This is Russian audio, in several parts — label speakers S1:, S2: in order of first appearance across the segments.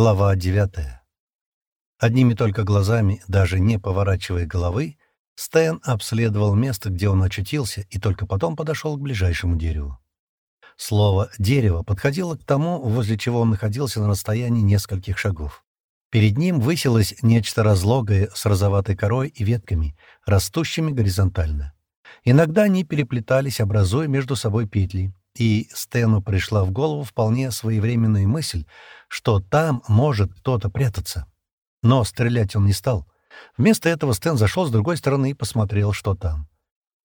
S1: Глава 9. Одними только глазами, даже не поворачивая головы, Стэн обследовал место, где он очутился, и только потом подошел к ближайшему дереву. Слово «дерево» подходило к тому, возле чего он находился на расстоянии нескольких шагов. Перед ним высилось нечто разлогое с розоватой корой и ветками, растущими горизонтально. Иногда они переплетались, образуя между собой петли, и Стэну пришла в голову вполне своевременная мысль, что там может кто-то прятаться. Но стрелять он не стал. Вместо этого Стэн зашел с другой стороны и посмотрел, что там.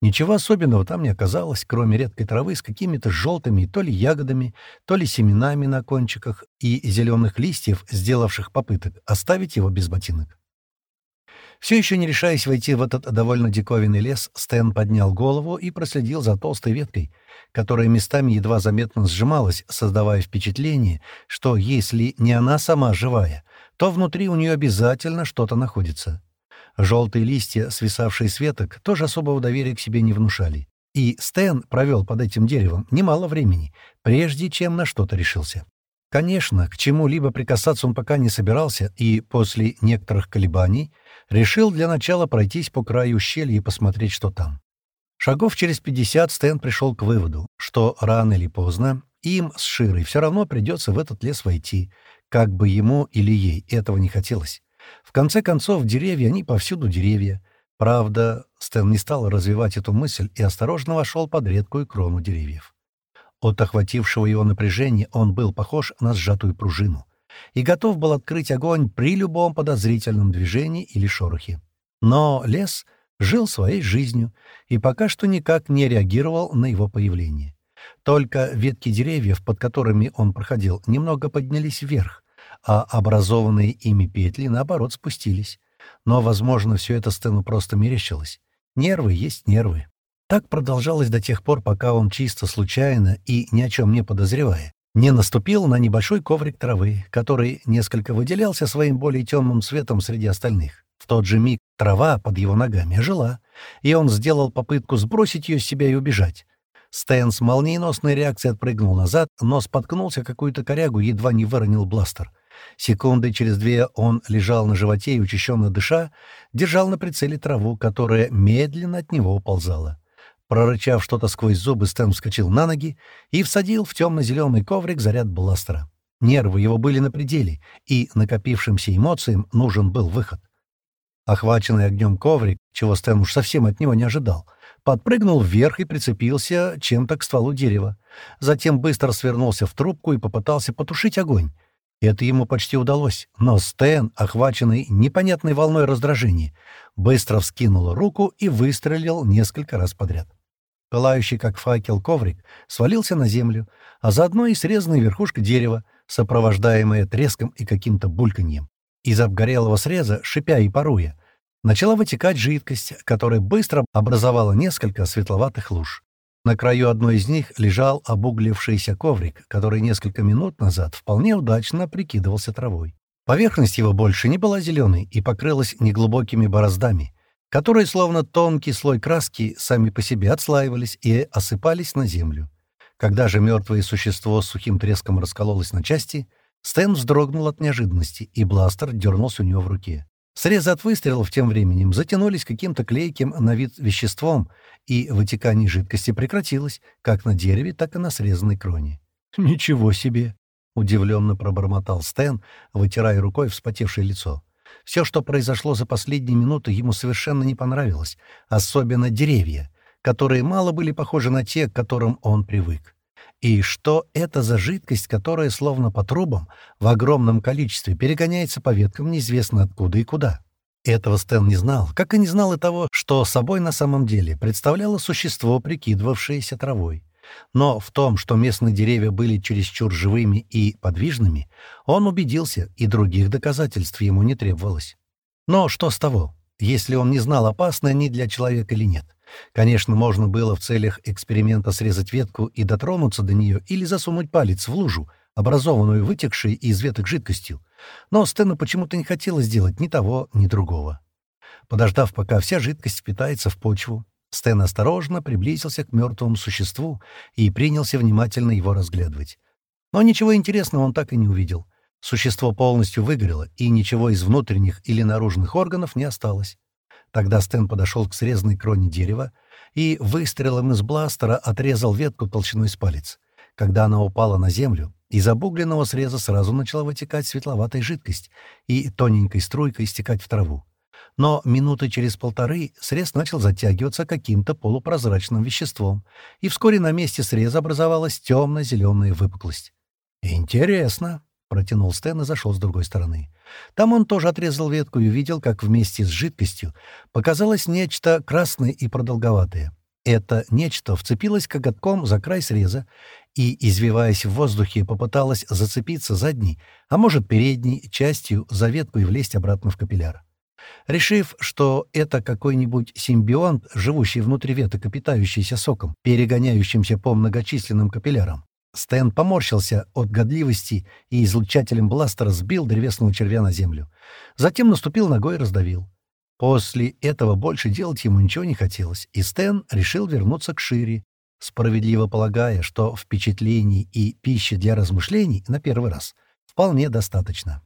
S1: Ничего особенного там не оказалось, кроме редкой травы с какими-то желтыми то ли ягодами, то ли семенами на кончиках и зеленых листьев, сделавших попыток оставить его без ботинок. Все еще не решаясь войти в этот довольно диковинный лес, Стэн поднял голову и проследил за толстой веткой, которая местами едва заметно сжималась, создавая впечатление, что если не она сама живая, то внутри у нее обязательно что-то находится. Желтые листья, свисавшие с веток, тоже особого доверия к себе не внушали. И Стэн провел под этим деревом немало времени, прежде чем на что-то решился. Конечно, к чему-либо прикасаться он пока не собирался, и после некоторых колебаний решил для начала пройтись по краю ущелья и посмотреть, что там. Шагов через 50 Стэн пришел к выводу, что рано или поздно им с Широй все равно придется в этот лес войти, как бы ему или ей этого не хотелось. В конце концов, деревья, они повсюду деревья. Правда, Стэн не стал развивать эту мысль и осторожно вошел под редкую крону деревьев. От охватившего его напряжения он был похож на сжатую пружину и готов был открыть огонь при любом подозрительном движении или шорохе. Но лес жил своей жизнью и пока что никак не реагировал на его появление. Только ветки деревьев, под которыми он проходил, немного поднялись вверх, а образованные ими петли, наоборот, спустились. Но, возможно, все это Стэну просто мерещилось. Нервы есть нервы. Так продолжалось до тех пор, пока он чисто случайно и ни о чем не подозревая, не наступил на небольшой коврик травы, который несколько выделялся своим более темным цветом среди остальных. В тот же миг трава под его ногами ожила, и он сделал попытку сбросить ее с себя и убежать. Стэн с молниеносной реакцией отпрыгнул назад, но споткнулся какую-то корягу и едва не выронил бластер. Секунды через две он лежал на животе и, учащенно дыша, держал на прицеле траву, которая медленно от него уползала. Прорычав что-то сквозь зубы, Стэн вскочил на ноги и всадил в темно-зеленый коврик заряд бластера. Нервы его были на пределе, и накопившимся эмоциям нужен был выход. Охваченный огнем коврик, чего Стэн уж совсем от него не ожидал, подпрыгнул вверх и прицепился чем-то к стволу дерева. Затем быстро свернулся в трубку и попытался потушить огонь. Это ему почти удалось, но Стэн, охваченный непонятной волной раздражения, быстро вскинул руку и выстрелил несколько раз подряд. Пылающий, как факел, коврик свалился на землю, а заодно и срезанная верхушка дерева, сопровождаемая треском и каким-то бульканьем. Из обгорелого среза, шипя и паруя, начала вытекать жидкость, которая быстро образовала несколько светловатых луж. На краю одной из них лежал обуглившийся коврик, который несколько минут назад вполне удачно прикидывался травой. Поверхность его больше не была зеленой и покрылась неглубокими бороздами, которые, словно тонкий слой краски, сами по себе отслаивались и осыпались на землю. Когда же мертвое существо с сухим треском раскололось на части, Стэн вздрогнул от неожиданности, и бластер дернулся у него в руке. Срезы от выстрелов тем временем затянулись каким-то клейким на вид веществом, и вытекание жидкости прекратилось как на дереве, так и на срезанной кроне. «Ничего себе!» — удивленно пробормотал Стэн, вытирая рукой вспотевшее лицо. Все, что произошло за последние минуты, ему совершенно не понравилось, особенно деревья, которые мало были похожи на те, к которым он привык. И что это за жидкость, которая, словно по трубам, в огромном количестве перегоняется по веткам неизвестно откуда и куда? Этого Стэн не знал, как и не знал и того, что собой на самом деле представляло существо, прикидывавшееся травой. Но в том, что местные деревья были чересчур живыми и подвижными, он убедился, и других доказательств ему не требовалось. Но что с того, если он не знал, опасны они для человека или нет? Конечно, можно было в целях эксперимента срезать ветку и дотронуться до нее или засунуть палец в лужу, образованную вытекшей из веток жидкостью. Но Стэну почему-то не хотелось сделать ни того, ни другого. Подождав, пока вся жидкость впитается в почву, Стэн осторожно приблизился к мертвому существу и принялся внимательно его разглядывать. Но ничего интересного он так и не увидел. Существо полностью выгорело, и ничего из внутренних или наружных органов не осталось. Тогда Стэн подошел к срезанной кроне дерева и выстрелом из бластера отрезал ветку толщиной с палец. Когда она упала на землю, из обугленного среза сразу начала вытекать светловатая жидкость и тоненькой струйкой стекать в траву. Но минуты через полторы срез начал затягиваться каким-то полупрозрачным веществом, и вскоре на месте среза образовалась темно-зеленая выпуклость. «Интересно», — протянул Стэн и зашел с другой стороны. Там он тоже отрезал ветку и увидел, как вместе с жидкостью показалось нечто красное и продолговатое. Это нечто вцепилось коготком за край среза и, извиваясь в воздухе, попыталось зацепиться задней, а может передней, частью за ветку и влезть обратно в капилляр. Решив, что это какой-нибудь симбионт, живущий внутри веток и питающийся соком, перегоняющимся по многочисленным капиллярам, Стэн поморщился от годливости и излучателем бластера сбил древесного червя на землю. Затем наступил ногой и раздавил. После этого больше делать ему ничего не хотелось, и Стэн решил вернуться к Шире, справедливо полагая, что впечатлений и пищи для размышлений на первый раз вполне достаточно.